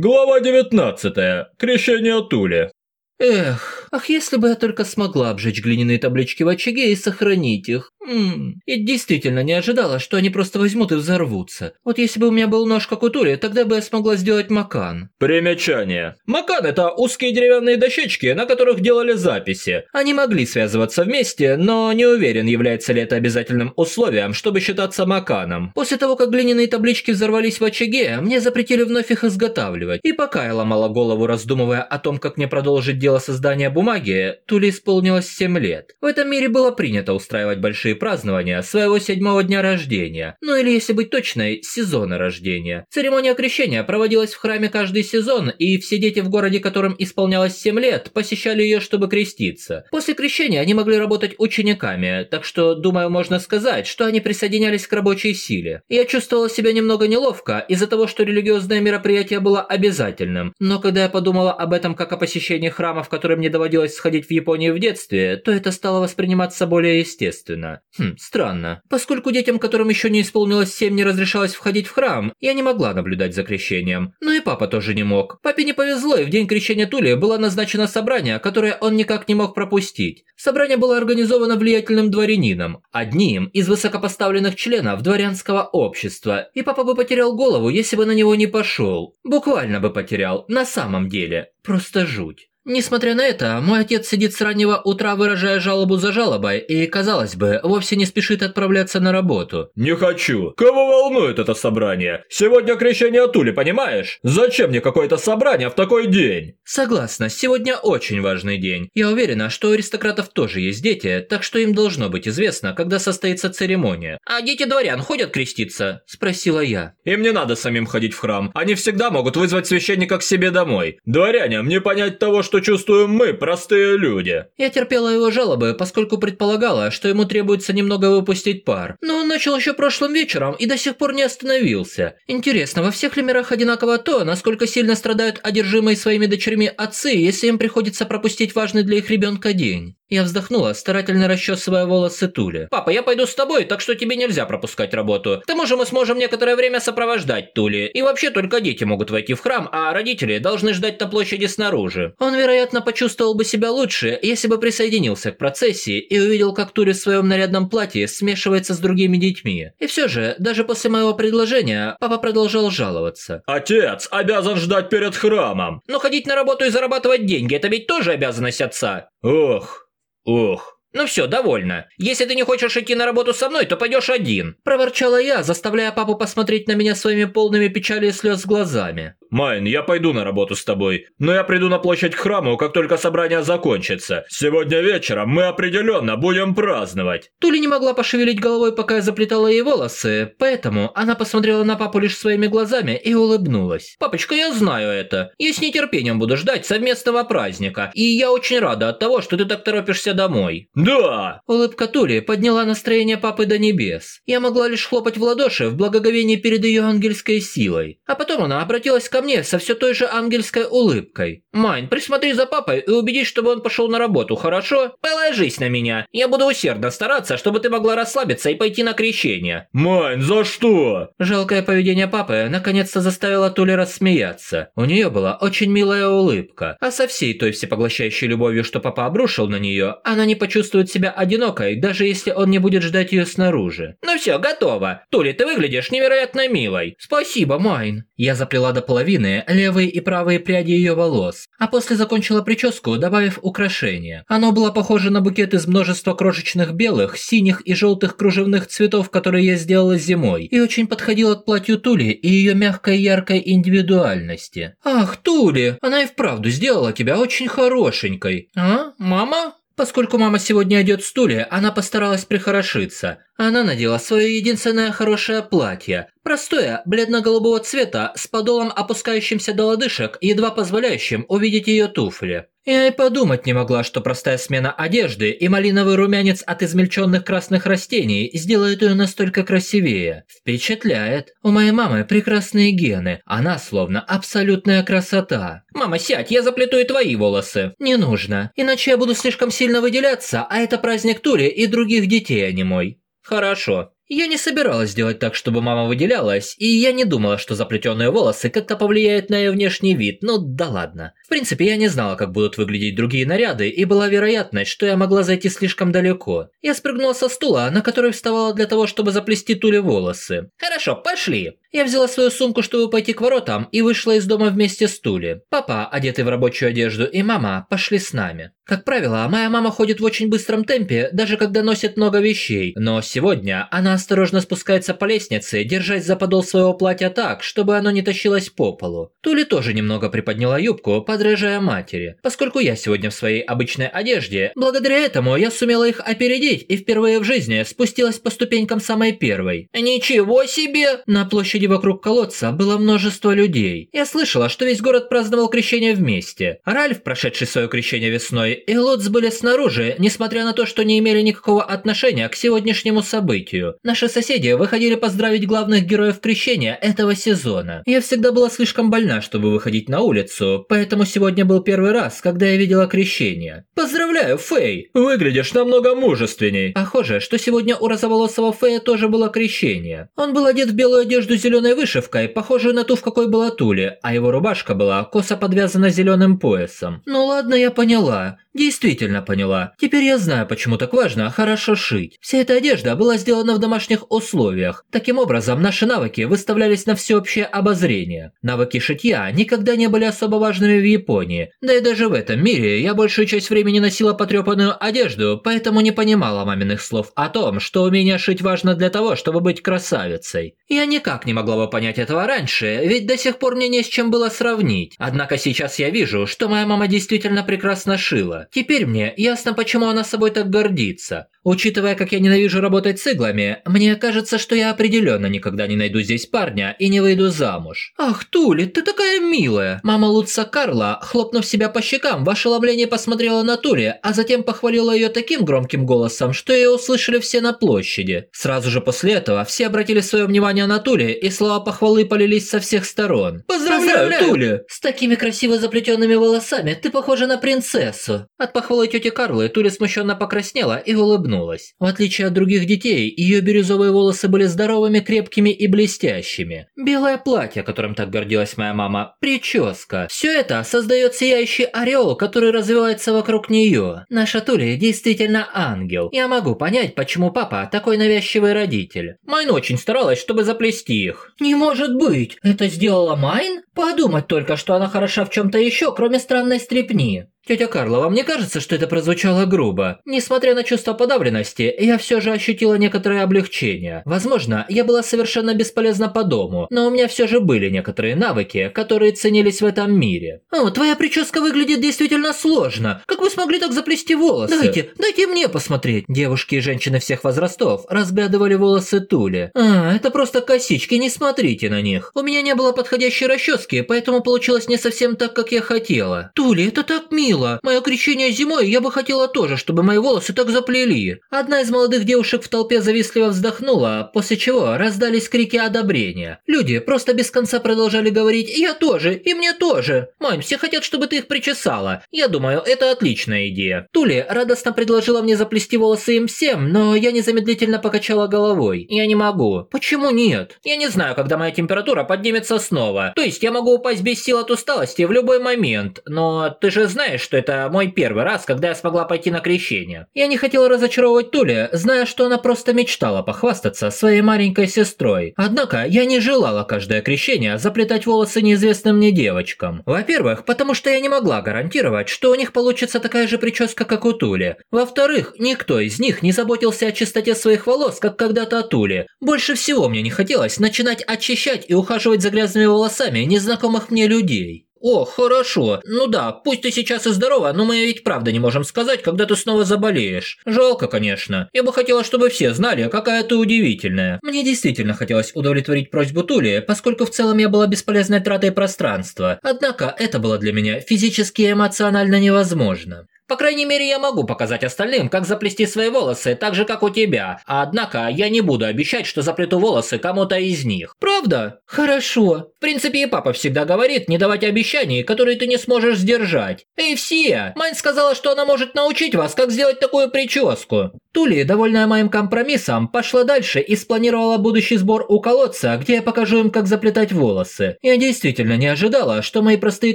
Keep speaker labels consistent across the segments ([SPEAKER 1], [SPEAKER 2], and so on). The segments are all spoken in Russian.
[SPEAKER 1] Глава 19. Крещение Тули.
[SPEAKER 2] Эх, ах, если бы я только смогла обжечь глиняные таблички в очаге и сохранить их. Ммм, и действительно не ожидала, что они просто возьмут и взорвутся. Вот если бы у меня был нож как у Тули, тогда бы я смогла сделать макан.
[SPEAKER 1] Примечание. Макан – это узкие деревянные дощечки, на которых делали записи. Они могли связываться вместе, но не уверен, является ли это обязательным условием, чтобы считаться маканом.
[SPEAKER 2] После того, как глиняные таблички взорвались в очаге, мне запретили вновь их изготавливать. И пока я ломала голову, раздумывая о том, как мне продолжить дело создания бумаги, Тули исполнилось 7 лет. В этом мире было принято устраивать большие празднования своего седьмого дня рождения, ну или если быть точной, сезона рождения. Церемония крещения проводилась в храме каждый сезон, и все дети в городе, которым исполнялось 7 лет, посещали ее, чтобы креститься. После крещения они могли работать учениками, так что, думаю, можно сказать, что они присоединялись к рабочей силе. Я чувствовала себя немного неловко из-за того, что религиозное мероприятие было обязательным, но когда я подумала об этом как о посещении храма храма, в который мне доводилось сходить в Японии в детстве, то это стало восприниматься более естественно. Хм, странно. Поскольку детям, которым еще не исполнилось 7, не разрешалось входить в храм, я не могла наблюдать за крещением. Но и папа тоже не мог. Папе не повезло, и в день крещения Тули было назначено собрание, которое он никак не мог пропустить. Собрание было организовано влиятельным дворянином, одним из высокопоставленных членов дворянского общества, и папа бы потерял голову, если бы на него не пошел. Буквально бы потерял, на самом деле. Просто жуть. Несмотря на это, мой отец сидит с раннего утра, выражая жалобу за жалобой, и, казалось бы, вовсе не спешит отправляться на работу.
[SPEAKER 1] «Не хочу. Кого волнует это собрание? Сегодня крещение Тули, понимаешь? Зачем мне какое-то собрание в такой день?»
[SPEAKER 2] Согласна, сегодня очень важный день. Я уверена, что у аристократов тоже есть дети, так что им должно быть известно, когда состоится церемония. «А дети дворян ходят креститься?» – спросила я.
[SPEAKER 1] «Им не надо самим ходить в храм. Они всегда могут вызвать священника к себе домой. Дворяне, мне понять того, что что чувствуем мы, простые люди.
[SPEAKER 2] Я терпела его жалобы, поскольку предполагала, что ему требуется немного выпустить пар. Но он начал еще прошлым вечером и до сих пор не остановился. Интересно, во всех ли мирах одинаково то, насколько сильно страдают одержимые своими дочерьми отцы, если им приходится пропустить важный для их ребенка день? Я вздохнула, старательно расчесывая волосы Тули.
[SPEAKER 1] «Папа, я пойду с тобой, так что тебе нельзя пропускать работу. К тому же мы сможем некоторое время сопровождать Тули. И вообще только дети могут войти в храм, а родители должны ждать на площади снаружи».
[SPEAKER 2] Он, вероятно, почувствовал бы себя лучше, если бы присоединился к процессии и увидел, как Тули в своем нарядном платье смешивается с другими детьми. И все же, даже после моего предложения, папа продолжал жаловаться.
[SPEAKER 1] «Отец обязан ждать перед храмом!»
[SPEAKER 2] «Но ходить на работу и зарабатывать деньги – это ведь тоже обязанность отца!»
[SPEAKER 1] «Ох, Ох.
[SPEAKER 2] «Ну все, довольно. Если ты не хочешь идти на работу со мной, то пойдешь один», – проворчала я, заставляя папу посмотреть на меня своими полными печали и слез глазами.
[SPEAKER 1] «Майн, я пойду на работу с тобой, но я приду на площадь к храму, как только собрание закончится. Сегодня вечером мы определенно будем праздновать».
[SPEAKER 2] Тули не могла пошевелить головой, пока я заплетала ей волосы, поэтому она посмотрела на папу лишь своими глазами и улыбнулась. «Папочка, я знаю это. Я с нетерпением буду ждать совместного праздника, и я очень рада от того, что ты так торопишься домой».
[SPEAKER 1] «Да!»
[SPEAKER 2] Улыбка Тули подняла настроение папы до небес. Я могла лишь хлопать в ладоши в благоговении перед ее ангельской силой. А потом она обратилась ко мне со все той же ангельской улыбкой. «Майн, присмотри за папой и убедись, чтобы он пошел на работу, хорошо? Положись на меня. Я буду усердно стараться, чтобы ты могла расслабиться и пойти на крещение».
[SPEAKER 1] «Майн, за что?»
[SPEAKER 2] Жалкое поведение папы наконец-то заставило Тули рассмеяться. У нее была очень милая улыбка. А со всей той всепоглощающей любовью, что папа обрушил на нее, она не почувствует себя одинокой, даже если он не будет ждать ее снаружи. «Ну все, готово. Тули, ты выглядишь невероятно милой». «Спасибо, Майн». Я заплела до половины левые и правые пряди ее волос, а после закончила прическу, добавив украшение. Оно было похоже на букет из множества крошечных белых, синих и желтых кружевных цветов, которые я сделала зимой, и очень подходило к платью Тули и ее мягкой яркой индивидуальности. «Ах, Тули, она и вправду сделала тебя очень хорошенькой. А, мама?» Поскольку мама сегодня идет в стуле, она постаралась прихорошиться. Она надела свое единственное хорошее платье. Простое, бледно-голубого цвета, с подолом опускающимся до лодыжек, едва позволяющим увидеть ее туфли. Я и подумать не могла, что простая смена одежды и малиновый румянец от измельченных красных растений сделают ее настолько красивее. Впечатляет. У моей мамы прекрасные гены. Она словно абсолютная красота. «Мама, сядь, я заплету твои волосы». «Не нужно, иначе я буду слишком сильно выделяться, а это праздник Тули и других детей, а не мой». «Хорошо». Я не собиралась делать так, чтобы мама выделялась, и я не думала, что заплетенные волосы как-то повлияют на ее внешний вид, ну да ладно. В принципе, я не знала, как будут выглядеть другие наряды, и была вероятность, что я могла зайти слишком далеко. Я спрыгнула со стула, на который вставала для того, чтобы заплести Туле волосы. «Хорошо, пошли!» Я взяла свою сумку, чтобы пойти к воротам, и вышла из дома вместе с Тули. Папа, одетый в рабочую одежду, и мама пошли с нами. Как правило, моя мама ходит в очень быстром темпе, даже когда носит много вещей, но сегодня она осторожно спускается по лестнице, держась за подол своего платья так, чтобы оно не тащилось по полу. Тули тоже немного приподняла юбку, подражая матери. Поскольку я сегодня в своей обычной одежде, благодаря этому я сумела их опередить и впервые в жизни спустилась по ступенькам самой первой. Ничего себе! На площади вокруг колодца было множество людей. Я слышала, что весь город праздновал крещение вместе. Ральф, прошедший свое крещение весной, и Лотс были снаружи, несмотря на то, что не имели никакого отношения к сегодняшнему событию. Наши соседи выходили поздравить главных героев крещения этого сезона. Я всегда была слишком больна, чтобы выходить на улицу, поэтому сегодня был первый раз, когда я видела крещение. Поздравляю, Фэй! Выглядишь намного мужественней. Похоже, что сегодня у розоволосого Фэя тоже было крещение. Он был одет в белую одежду с зеленой вышивкой, похожую на ту, в какой была Тули, а его рубашка была косо подвязана зеленым поясом. Ну ладно, я поняла. Действительно поняла. Теперь я знаю, почему так важно хорошо шить. Вся эта одежда была сделана в домашних условиях. Таким образом, наши навыки выставлялись на всеобщее обозрение. Навыки шитья никогда не были особо важными в Японии. Да и даже в этом мире я большую часть времени носила потрепанную одежду, поэтому не понимала маминых слов о том, что умение шить важно для того, чтобы быть красавицей. Я никак не могла бы понять этого раньше, ведь до сих пор мне не с чем было сравнить. Однако сейчас я вижу, что моя мама действительно прекрасно шила. Теперь мне ясно, почему она собой так гордится. Учитывая, как я ненавижу работать с иглами, мне кажется, что я определенно никогда не найду здесь парня и не выйду замуж. Ах, Тули, ты такая милая. Мама Луца Карла, хлопнув себя по щекам, в ошеломлении посмотрела на Тули, а затем похвалила ее таким громким голосом, что ее услышали все на площади. Сразу же после этого все обратили свое внимание на Тули, и слова похвалы полились со всех сторон. Поздравляю, Поздравляю. Тули! С такими красиво заплетенными волосами ты похожа на принцессу. От похвалы тети Карлы Тули смущенно покраснела и улыбнулась. В отличие от других детей, ее бирюзовые волосы были здоровыми, крепкими и блестящими. Белое платье, которым так гордилась моя мама, прическа. Все это создает сияющий ореол, который развевается вокруг нее. Наша Тули действительно ангел. Я могу понять, почему папа такой навязчивый родитель. Майн очень старалась, чтобы заплести их. Не может быть! Это сделала Майн? Подумать только, что она хороша в чем-то еще, кроме странной стряпни. Тетя Карла, вам не кажется, что это прозвучало грубо? Несмотря на чувство подавленности, я все же ощутила некоторое облегчение. Возможно, я была совершенно бесполезна по дому, но у меня все же были некоторые навыки, которые ценились в этом мире. О, твоя прическа выглядит действительно сложно. Как вы смогли так заплести волосы? Дайте, дайте мне посмотреть. Девушки и женщины всех возрастов разглядывали волосы Тули. А, это просто косички, не смотрите на них. У меня не было подходящей расчески, поэтому получилось не совсем так, как я хотела. Тули, это так мило мило. Мое крещение зимой, я бы хотела тоже, чтобы мои волосы так заплели». Одна из молодых девушек в толпе завистливо вздохнула, после чего раздались крики одобрения. Люди просто без конца продолжали говорить «Я тоже, и мне тоже». «Мам, все хотят, чтобы ты их причесала. Я думаю, это отличная идея». Тули радостно предложила мне заплести волосы им всем, но я незамедлительно покачала головой. «Я не могу». «Почему нет?» «Я не знаю, когда моя температура поднимется снова. То есть я могу упасть без сил от усталости в любой момент. Но ты же знаешь, что это мой первый раз, когда я смогла пойти на крещение. Я не хотела разочаровывать Тули, зная, что она просто мечтала похвастаться своей маленькой сестрой. Однако я не желала каждое крещение заплетать волосы неизвестным мне девочкам. Во-первых, потому что я не могла гарантировать, что у них получится такая же прическа, как у Тули. Во-вторых, никто из них не заботился о чистоте своих волос, как когда-то о Тули. Больше всего мне не хотелось начинать очищать и ухаживать за грязными волосами незнакомых мне людей. «О, хорошо. Ну да, пусть ты сейчас и здорова, но мы ведь правда не можем сказать, когда ты снова заболеешь. Жалко, конечно. Я бы хотела, чтобы все знали, какая ты удивительная». Мне действительно хотелось удовлетворить просьбу Тули, поскольку в целом я была бесполезной тратой пространства. Однако это было для меня физически и эмоционально невозможно. По крайней мере, я могу показать остальным, как заплести свои волосы, так же, как у тебя. Однако, я не буду обещать, что заплету волосы кому-то из них. Правда? Хорошо. В принципе, и папа всегда говорит не давать обещаний, которые ты не сможешь сдержать. Эй, все! Мать сказала, что она может научить вас, как сделать такую прическу. Тули, довольная моим компромиссом, пошла дальше и спланировала будущий сбор у колодца, где я покажу им, как заплетать волосы. Я действительно не ожидала, что мои простые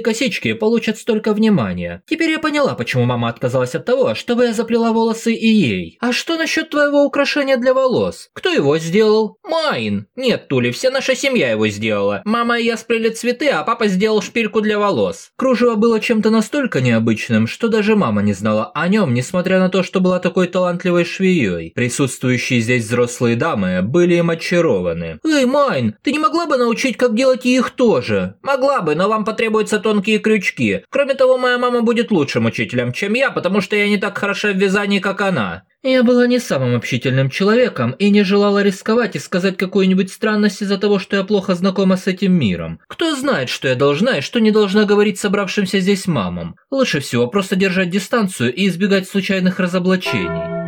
[SPEAKER 2] косички получат столько внимания. Теперь я поняла, почему мама отказалась от того, чтобы я заплела волосы и ей. А что насчет твоего украшения для волос? Кто его сделал? Майн. Нет, Тули, вся наша семья его сделала. Мама и я сплели цветы, а папа сделал шпильку для волос. Кружево было чем-то настолько необычным, что даже мама не знала о нем, несмотря на то, что была такой талантливой швеей. Присутствующие здесь взрослые дамы были им очарованы. «Эй, Майн, ты не могла бы научить, как делать их тоже?» «Могла бы, но вам потребуются тонкие крючки. Кроме того, моя мама будет лучшим учителем, чем я, потому что я не так хороша в вязании, как она». Я была не самым общительным человеком и не желала рисковать и сказать какую-нибудь странность из-за того, что я плохо знакома с этим миром. Кто знает, что я должна и что не должна говорить собравшимся здесь мамам. Лучше всего просто держать дистанцию и избегать случайных разоблачений.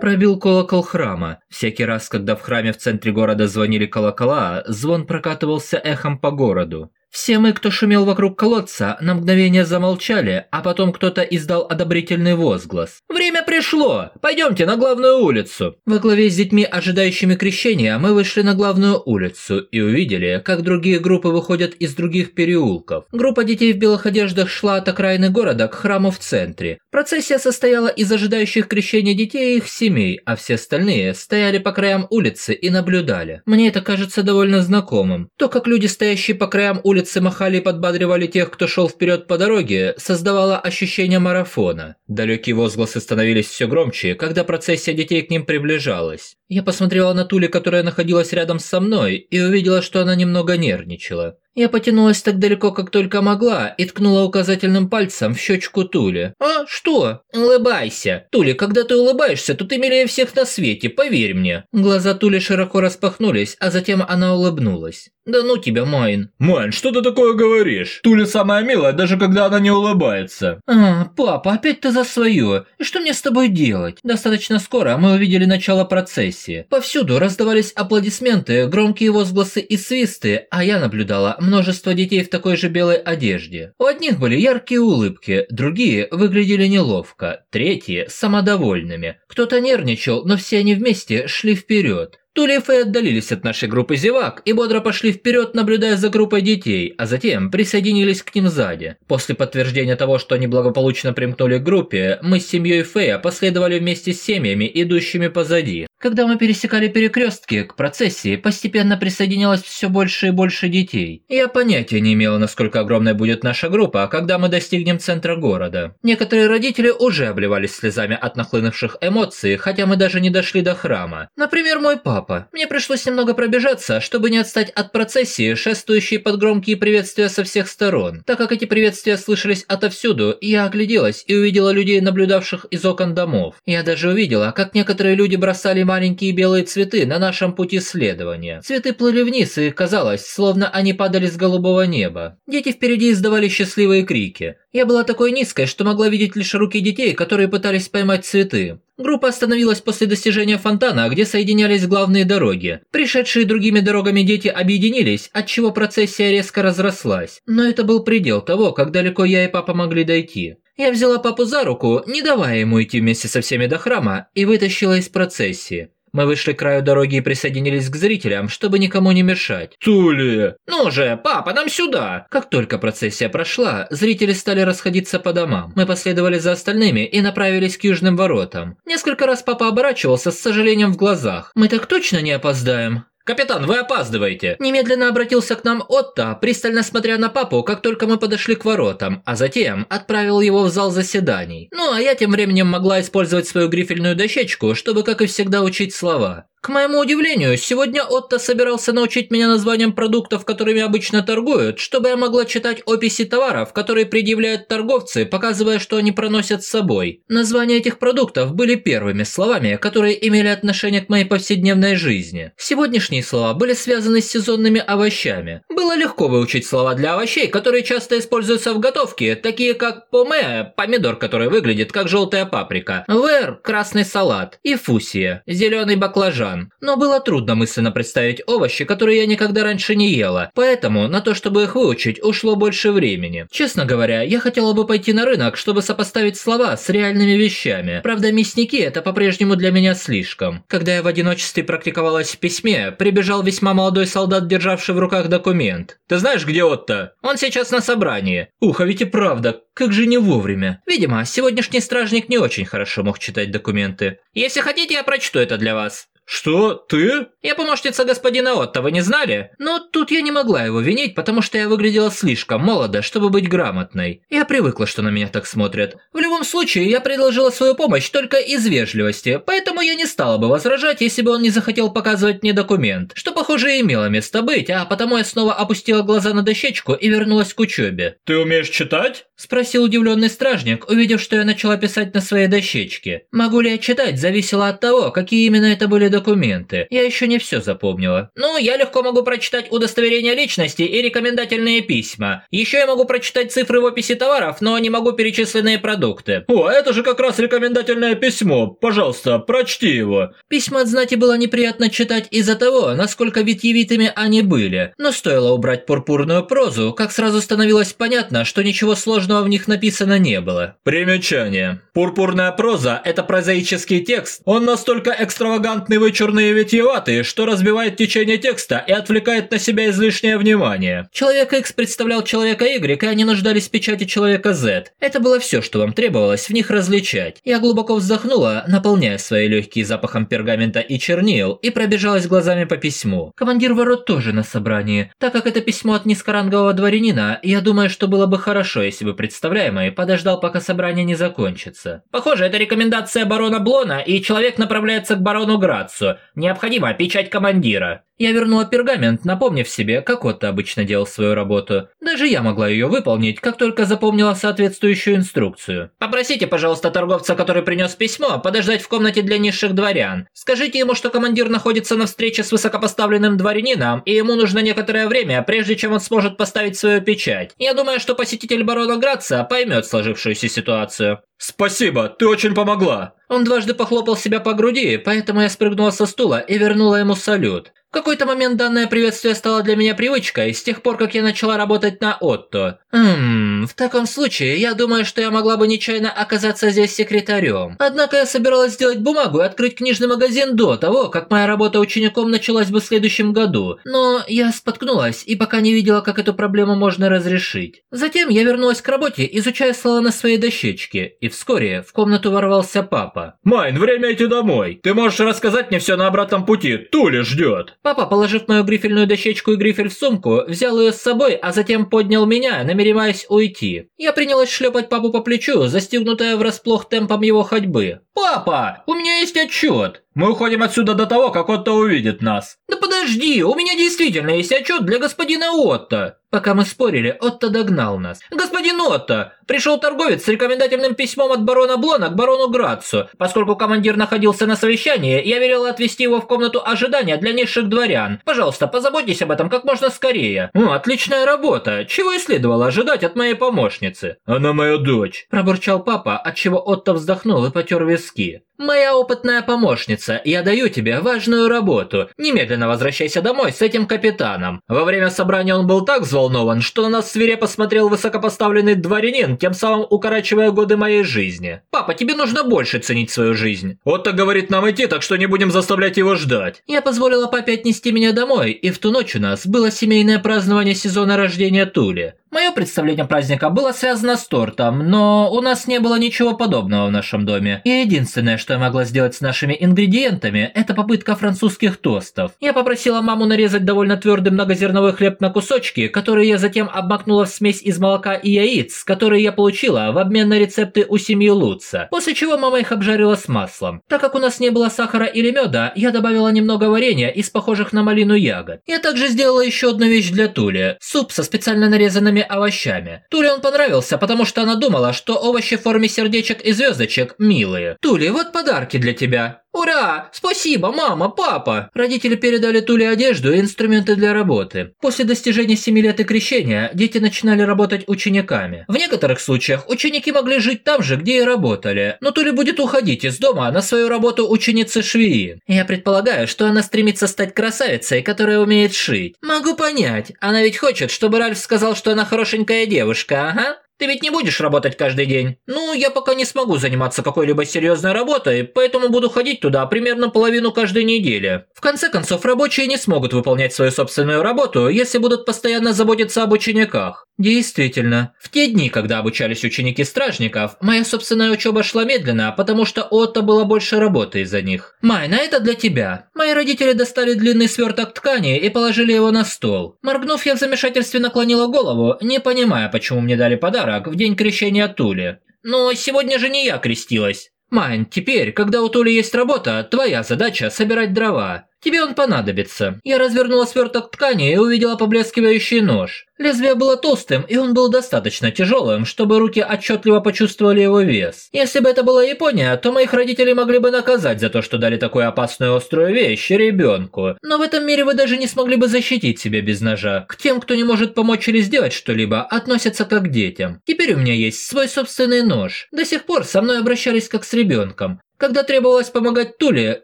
[SPEAKER 2] Пробил колокол храма. Всякий раз, когда в храме в центре города звонили колокола, звон прокатывался эхом по городу. Все мы, кто шумел вокруг колодца, на мгновение замолчали, а потом кто-то издал одобрительный возглас. «Время пришло! Пойдемте на главную улицу!» Во главе с детьми, ожидающими крещения, мы вышли на главную улицу и увидели, как другие группы выходят из других переулков. Группа детей в белых одеждах шла от окраины города к храму в центре. Процессия состояла из ожидающих крещения детей и их семей, а все остальные стояли по краям улицы и наблюдали. Мне это кажется довольно знакомым. То, как люди, стоящие по краям улицы, улице махали и подбадривали тех, кто шел вперед по дороге, создавало ощущение марафона. Далекие возгласы становились все громче, когда процессия детей к ним приближалась. Я посмотрела на Тули, которая находилась рядом со мной, и увидела, что она немного нервничала. Я потянулась так далеко, как только могла, и ткнула указательным пальцем в щечку Тули. «А, что?» «Улыбайся. Тули, когда ты улыбаешься, то ты милее всех на свете, поверь мне». Глаза Тули широко распахнулись, а затем она улыбнулась. «Да ну тебя, Майн».
[SPEAKER 1] «Майн, что ты такое говоришь? Тули самая милая, даже когда она не улыбается».
[SPEAKER 2] «А, папа, опять ты за свое. И что мне с тобой делать?» Достаточно скоро мы увидели начало процессии. Повсюду раздавались аплодисменты, громкие возгласы и свисты, а я наблюдала множество детей в такой же белой одежде. У одних были яркие улыбки, другие выглядели неловко, третьи – самодовольными. Кто-то нервничал, но все они вместе шли вперед. Тули и Фэй отдалились от нашей группы зевак и бодро пошли вперед, наблюдая за группой детей, а затем присоединились к ним сзади. После подтверждения того, что они благополучно примкнули к группе, мы с семьей Фэя последовали вместе с семьями, идущими позади. Когда мы пересекали перекрестки, к процессии постепенно присоединялось все больше и больше детей. Я понятия не имела, насколько огромной будет наша группа, когда мы достигнем центра города. Некоторые родители уже обливались слезами от нахлынувших эмоций, хотя мы даже не дошли до храма. Например, мой папа. Мне пришлось немного пробежаться, чтобы не отстать от процессии, шествующей под громкие приветствия со всех сторон. Так как эти приветствия слышались отовсюду, я огляделась и увидела людей, наблюдавших из окон домов. Я даже увидела, как некоторые люди бросали маленькие белые цветы на нашем пути следования. Цветы плыли вниз, и казалось, словно они падали с голубого неба. Дети впереди издавали счастливые крики. Я была такой низкой, что могла видеть лишь руки детей, которые пытались поймать цветы. Группа остановилась после достижения фонтана, где соединялись главные дороги. Пришедшие другими дорогами дети объединились, отчего процессия резко разрослась. Но это был предел того, как далеко я и папа могли дойти. Я взяла папу за руку, не давая ему идти вместе со всеми до храма, и вытащила из процессии. Мы вышли к краю дороги и присоединились к зрителям, чтобы никому не мешать.
[SPEAKER 1] Тули!
[SPEAKER 2] Ну же, папа, нам сюда! Как только процессия прошла, зрители стали расходиться по домам. Мы последовали за остальными и направились к южным воротам. Несколько раз папа оборачивался с сожалением в глазах. Мы так точно не опоздаем? «Капитан, вы опаздываете!» Немедленно обратился к нам Отто, пристально смотря на папу, как только мы подошли к воротам, а затем отправил его в зал заседаний. Ну, а я тем временем могла использовать свою грифельную дощечку, чтобы, как и всегда, учить слова. К моему удивлению, сегодня Отто собирался научить меня названиям продуктов, которыми обычно торгуют, чтобы я могла читать описи товаров, которые предъявляют торговцы, показывая, что они проносят с собой. Названия этих продуктов были первыми словами, которые имели отношение к моей повседневной жизни. Сегодняшние слова были связаны с сезонными овощами. Было легко выучить слова для овощей, которые часто используются в готовке, такие как поме, помидор, который выглядит как желтая паприка, вер, красный салат, и фусия, зеленый баклажан, баклажан. Но было трудно мысленно представить овощи, которые я никогда раньше не ела, поэтому на то, чтобы их выучить, ушло больше времени. Честно говоря, я хотела бы пойти на рынок, чтобы сопоставить слова с реальными вещами. Правда, мясники – это по-прежнему для меня слишком. Когда я в одиночестве практиковалась в письме, прибежал весьма молодой солдат, державший в руках документ. «Ты знаешь, где Отто?» «Он сейчас на собрании». «Ух, а ведь и правда, как же не вовремя. Видимо, сегодняшний стражник не очень хорошо мог читать документы. Если хотите, я прочту это для вас.
[SPEAKER 1] «Что? Ты?»
[SPEAKER 2] «Я помощница господина Отто, вы не знали?» Но тут я не могла его винить, потому что я выглядела слишком молодо, чтобы быть грамотной. Я привыкла, что на меня так смотрят. В любом случае, я предложила свою помощь только из вежливости, поэтому я не стала бы возражать, если бы он не захотел показывать мне документ, что, похоже, имело место быть, а потому я снова опустила глаза на дощечку и вернулась к учебе.
[SPEAKER 1] «Ты умеешь читать?»
[SPEAKER 2] – спросил удивленный стражник, увидев, что я начала писать на своей дощечке. Могу ли я читать, зависело от того, какие именно это были документы документы. Я еще не все запомнила. Ну, я легко могу прочитать удостоверение личности и рекомендательные письма. Еще я могу прочитать цифры в описи товаров, но не могу перечисленные продукты.
[SPEAKER 1] О, это же как раз рекомендательное письмо. Пожалуйста, прочти его.
[SPEAKER 2] Письма от знати было неприятно читать из-за того, насколько витьевитыми они были. Но стоило убрать пурпурную прозу, как сразу становилось понятно, что ничего сложного в них написано не было.
[SPEAKER 1] Примечание. Пурпурная проза – это прозаический текст. Он настолько экстравагантный вычурный и витиеватый, что разбивает течение текста и отвлекает на себя излишнее внимание.
[SPEAKER 2] Человек X представлял Человека Y, и они нуждались в печати Человека Z. Это было все, что вам требовалось в них различать. Я глубоко вздохнула, наполняя свои легкие запахом пергамента и чернил, и пробежалась глазами по письму. Командир ворот тоже на собрании. Так как это письмо от низкорангового дворянина, я думаю, что было бы хорошо, если бы представляемый подождал, пока собрание не закончится. Похоже, это рекомендация барона Блона, и человек направляется к барону Град информацию. Необходима печать командира. Я вернула пергамент, напомнив себе, как Отто обычно делал свою работу. Даже я могла ее выполнить, как только запомнила соответствующую инструкцию. Попросите, пожалуйста, торговца, который принес письмо, подождать в комнате для низших дворян. Скажите ему, что командир находится на встрече с высокопоставленным дворянином, и ему нужно некоторое время, прежде чем он сможет поставить свою печать. Я думаю, что посетитель барона Граца поймет сложившуюся ситуацию.
[SPEAKER 1] «Спасибо, ты очень помогла!»
[SPEAKER 2] Он дважды похлопал себя по груди, поэтому я спрыгнула со стула и вернула ему салют. В какой-то момент данное приветствие стало для меня привычкой с тех пор, как я начала работать на Отто. Хм, в таком случае, я думаю, что я могла бы нечаянно оказаться здесь секретарем. Однако я собиралась сделать бумагу и открыть книжный магазин до того, как моя работа учеником началась бы в следующем году. Но я споткнулась и пока не видела, как эту проблему можно разрешить. Затем я вернулась к работе, изучая слова на своей дощечке, и вскоре в комнату ворвался папа.
[SPEAKER 1] «Майн, время идти домой. Ты можешь рассказать мне все на обратном пути. Туля ждет».
[SPEAKER 2] Папа, положив мою грифельную дощечку и грифель в сумку, взял ее с собой, а затем поднял меня, намереваясь уйти. Я принялась шлепать папу по плечу, застегнутая врасплох темпом его ходьбы. «Папа, у меня есть отчет!»
[SPEAKER 1] Мы уходим отсюда до того, как Отто увидит нас.
[SPEAKER 2] Да подожди, у меня действительно есть отчет для господина Отто. Пока мы спорили, Отто догнал нас. «Господин Отто! Пришел торговец с рекомендательным письмом от барона Блона к барону Грацу. Поскольку командир находился на совещании, я велел отвезти его в комнату ожидания для низших дворян. Пожалуйста, позаботьтесь об этом как можно скорее». «О, отличная работа! Чего и следовало ожидать от моей помощницы?»
[SPEAKER 1] «Она моя дочь», –
[SPEAKER 2] пробурчал папа, отчего Отто вздохнул и потер виски. «Моя опытная помощница, я даю тебе важную работу. Немедленно возвращайся домой с этим капитаном». Во время собрания он был так взволнован, что на нас свирепо смотрел высокопоставленный дворянин, тем самым укорачивая годы моей жизни. «Папа, тебе нужно больше ценить свою жизнь».
[SPEAKER 1] «Отто говорит нам идти, так что не будем заставлять его ждать».
[SPEAKER 2] Я позволила папе отнести меня домой, и в ту ночь у нас было семейное празднование сезона рождения Тули. Мое представление праздника было связано с тортом, но у нас не было ничего подобного в нашем доме. И единственное, что я могла сделать с нашими ингредиентами, это попытка французских тостов. Я попросила маму нарезать довольно твердый многозерновой хлеб на кусочки, которые я затем обмакнула в смесь из молока и яиц, которые я получила в обмен на рецепты у семьи Луца, после чего мама их обжарила с маслом. Так как у нас не было сахара или меда, я добавила немного варенья из похожих на малину ягод. Я также сделала еще одну вещь для Тули – суп со специально нарезанными овощами. Туле он понравился, потому что она думала, что овощи в форме сердечек и звездочек милые. Тули, вот подарки для тебя. «Ура! Спасибо, мама, папа!» Родители передали Туле одежду и инструменты для работы. После достижения 7 лет и крещения дети начинали работать учениками. В некоторых случаях ученики могли жить там же, где и работали, но Туле будет уходить из дома на свою работу ученицы швеи. Я предполагаю, что она стремится стать красавицей, которая умеет шить. Могу понять, она ведь хочет, чтобы Ральф сказал, что она хорошенькая девушка, ага? Ты ведь не будешь работать каждый день? Ну, я пока не смогу заниматься какой-либо серьезной работой, поэтому буду ходить туда примерно половину каждой недели. В конце концов, рабочие не смогут выполнять свою собственную работу, если будут постоянно заботиться об учениках. Действительно, в те дни, когда обучались ученики стражников, моя собственная учеба шла медленно, потому что Отто было больше работы из-за них. Майн, это для тебя. Мои родители достали длинный сверток ткани и положили его на стол. Моргнув, я в замешательстве наклонила голову, не понимая, почему мне дали подарок в день крещения Тули. Но сегодня же не я крестилась. Майн, теперь, когда у Тули есть работа, твоя задача собирать дрова. Тебе он понадобится. Я развернула сверток ткани и увидела поблескивающий нож. Лезвие было толстым, и он был достаточно тяжелым, чтобы руки отчетливо почувствовали его вес. Если бы это была Япония, то моих родителей могли бы наказать за то, что дали такую опасную острую вещь ребенку. Но в этом мире вы даже не смогли бы защитить себя без ножа. К тем, кто не может помочь или сделать что-либо, относятся как к детям. Теперь у меня есть свой собственный нож. До сих пор со мной обращались как с ребенком. Когда требовалось помогать Туле,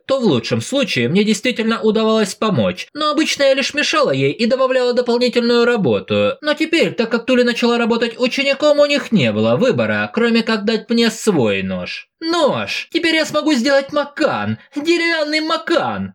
[SPEAKER 2] то в лучшем случае мне действительно удавалось помочь, но обычно я лишь мешала ей и добавляла дополнительную работу. Но теперь, так как Туле начала работать учеником, у них не было выбора, кроме как дать мне свой нож. Нож! Теперь я смогу сделать макан! Деревянный макан!